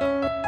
you